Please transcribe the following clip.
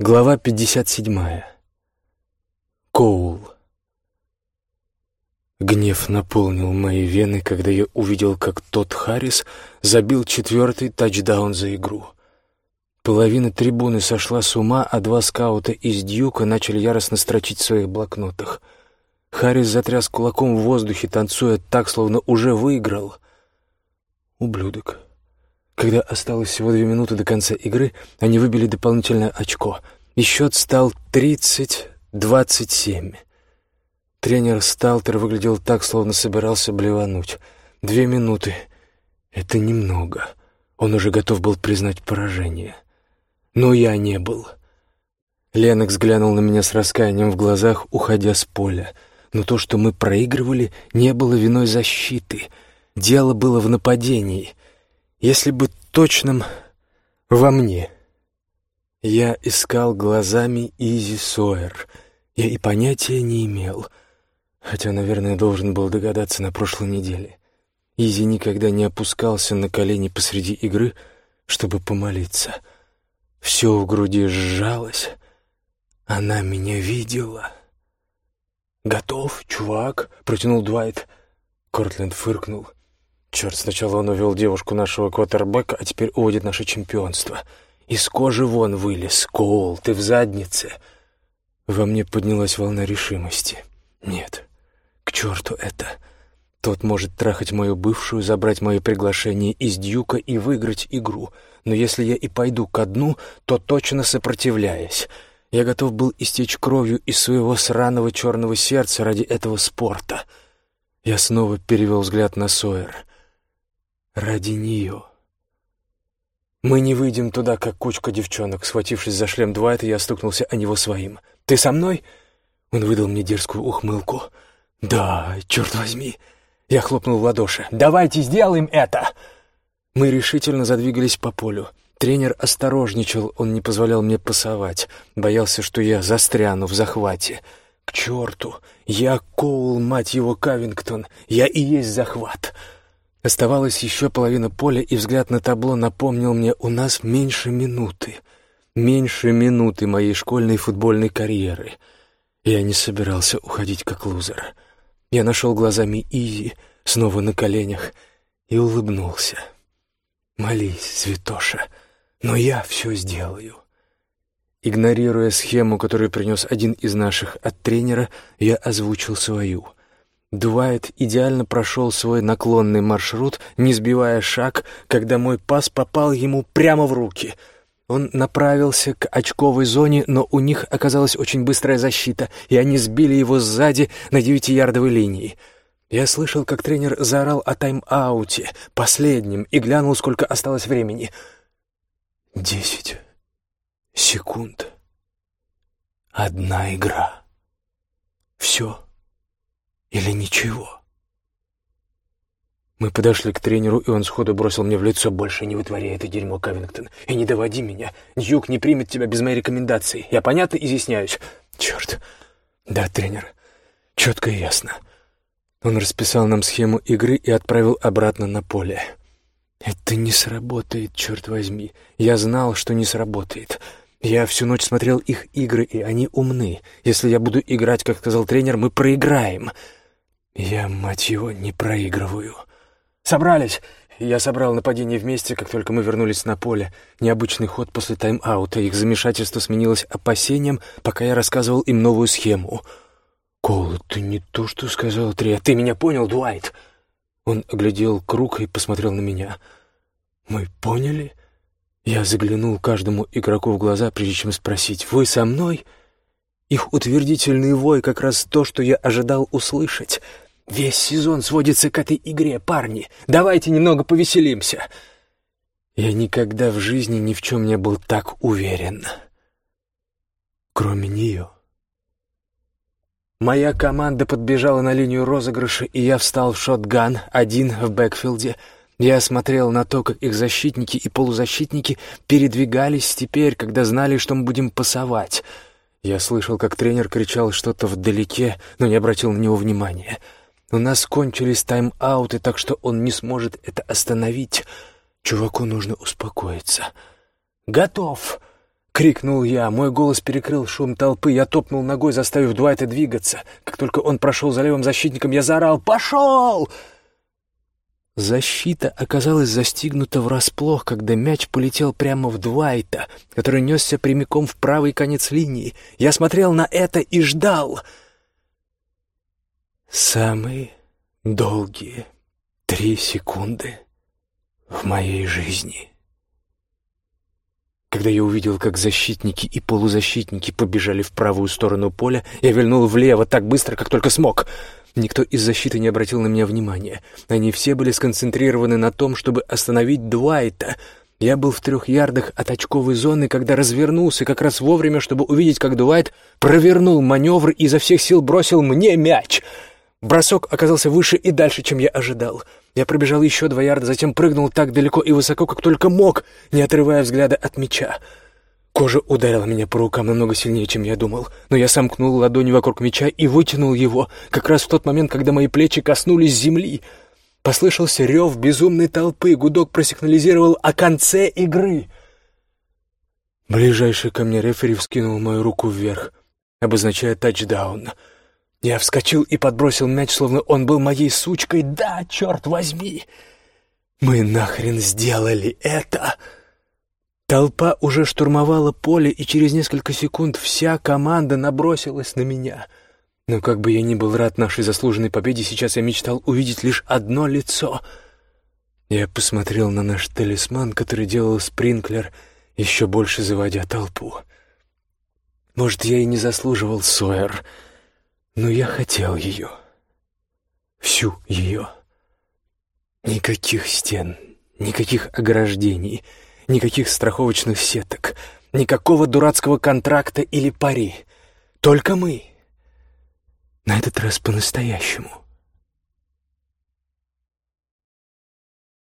Глава 57. Коул. Гнев наполнил мои вены, когда я увидел, как тот Харрис забил четвертый тачдаун за игру. Половина трибуны сошла с ума, а два скаута из Дьюка начали яростно строчить в своих блокнотах. Харрис затряс кулаком в воздухе, танцуя так, словно уже выиграл. Ублюдок. Когда осталось всего две минуты до конца игры, они выбили дополнительное очко, и счет стал 30-27. Тренер Сталтер выглядел так, словно собирался блевануть. Две минуты — это немного. Он уже готов был признать поражение. Но я не был. Ленокс глянул на меня с раскаянием в глазах, уходя с поля. Но то, что мы проигрывали, не было виной защиты. Дело было в нападении — если быть точным, во мне. Я искал глазами Изи Сойер. Я и понятия не имел, хотя, наверное, должен был догадаться на прошлой неделе. Изи никогда не опускался на колени посреди игры, чтобы помолиться. Все в груди сжалось. Она меня видела. «Готов, чувак?» — протянул Дуайт. Кортленд фыркнул. Черт, сначала он увел девушку нашего квотербека, а теперь уводит наше чемпионство. Из кожи вон вылез. Коул, ты в заднице. Во мне поднялась волна решимости. Нет, к черту это. Тот может трахать мою бывшую, забрать мое приглашение из Дьюка и выиграть игру. Но если я и пойду ко дну, то точно сопротивляясь. Я готов был истечь кровью из своего сраного черного сердца ради этого спорта. Я снова перевел взгляд на Сойер ради нее. Мы не выйдем туда, как кучка девчонок. Схватившись за шлем Дуайта, я стукнулся о него своим. «Ты со мной?» Он выдал мне дерзкую ухмылку. «Да, черт возьми!» Я хлопнул в ладоши. «Давайте сделаем это!» Мы решительно задвигались по полю. Тренер осторожничал, он не позволял мне пасовать. Боялся, что я застряну в захвате. «К черту! Я Коул, мать его, Кавингтон! Я и есть захват!» Оставалась еще половина поля, и взгляд на табло напомнил мне, у нас меньше минуты. Меньше минуты моей школьной футбольной карьеры. Я не собирался уходить как лузер. Я нашел глазами Изи, снова на коленях, и улыбнулся. «Молись, святоша, но я все сделаю». Игнорируя схему, которую принес один из наших от тренера, я озвучил свою — Дуайт идеально прошел свой наклонный маршрут, не сбивая шаг, когда мой пас попал ему прямо в руки. Он направился к очковой зоне, но у них оказалась очень быстрая защита, и они сбили его сзади на девятиярдовой линии. Я слышал, как тренер заорал о тайм-ауте, последнем, и глянул, сколько осталось времени. Десять секунд. Одна игра. Все. Или ничего? Мы подошли к тренеру, и он сходу бросил мне в лицо «Больше не вытворяй это дерьмо, Кавингтон, и не доводи меня. Дьюк не примет тебя без моей рекомендации. Я понятно изъясняюсь?» «Черт! Да, тренер, четко и ясно». Он расписал нам схему игры и отправил обратно на поле. «Это не сработает, черт возьми. Я знал, что не сработает. Я всю ночь смотрел их игры, и они умны. Если я буду играть, как сказал тренер, мы проиграем». Я, мать его, не проигрываю. Собрались. Я собрал нападение вместе, как только мы вернулись на поле. Необычный ход после тайм-аута. Их замешательство сменилось опасением, пока я рассказывал им новую схему. «Коул, ты не то, что сказал, Три. Ты меня понял, Дуайт?» Он оглядел круг и посмотрел на меня. «Мы поняли?» Я заглянул каждому игроку в глаза, прежде чем спросить «Вы со мной?» Их утвердительный вой как раз то, что я ожидал услышать — Весь сезон сводится к этой игре, парни. Давайте немного повеселимся. Я никогда в жизни ни в чем не был так уверен. Кроме нее. Моя команда подбежала на линию розыгрыша, и я встал в шотган, один в бэкфилде. Я смотрел на то, как их защитники и полузащитники передвигались теперь, когда знали, что мы будем пасовать. Я слышал, как тренер кричал что-то вдалеке, но не обратил на него внимания — у нас кончились тайм-ауты, так что он не сможет это остановить. Чуваку нужно успокоиться. «Готов!» — крикнул я. Мой голос перекрыл шум толпы. Я топнул ногой, заставив Дуайта двигаться. Как только он прошел за левым защитником, я заорал «Пошел!» Защита оказалась застигнута врасплох, когда мяч полетел прямо в Дуайта, который несся прямиком в правый конец линии. Я смотрел на это и ждал. Самые долгие три секунды в моей жизни. Когда я увидел, как защитники и полузащитники побежали в правую сторону поля, я вильнул влево так быстро, как только смог — Никто из защиты не обратил на меня внимания. Они все были сконцентрированы на том, чтобы остановить Дуайта. Я был в трех ярдах от очковой зоны, когда развернулся как раз вовремя, чтобы увидеть, как Дуайт провернул маневр и изо всех сил бросил мне мяч. Бросок оказался выше и дальше, чем я ожидал. Я пробежал еще два ярда, затем прыгнул так далеко и высоко, как только мог, не отрывая взгляда от мяча. Кожа ударила меня по рукам намного сильнее, чем я думал, но я сомкнул ладони вокруг меча и вытянул его, как раз в тот момент, когда мои плечи коснулись земли. Послышался рев безумной толпы, гудок просигнализировал о конце игры. Ближайший ко мне рефери вскинул мою руку вверх, обозначая тачдаун. Я вскочил и подбросил мяч, словно он был моей сучкой. «Да, черт возьми! Мы нахрен сделали это!» Толпа уже штурмовала поле, и через несколько секунд вся команда набросилась на меня. Но как бы я ни был рад нашей заслуженной победе, сейчас я мечтал увидеть лишь одно лицо. Я посмотрел на наш талисман, который делал спринклер, еще больше заводя толпу. Может, я и не заслуживал Сойер, но я хотел ее. Всю ее. Никаких стен, никаких ограждений — Никаких страховочных сеток, никакого дурацкого контракта или пари. Только мы. На этот раз по-настоящему.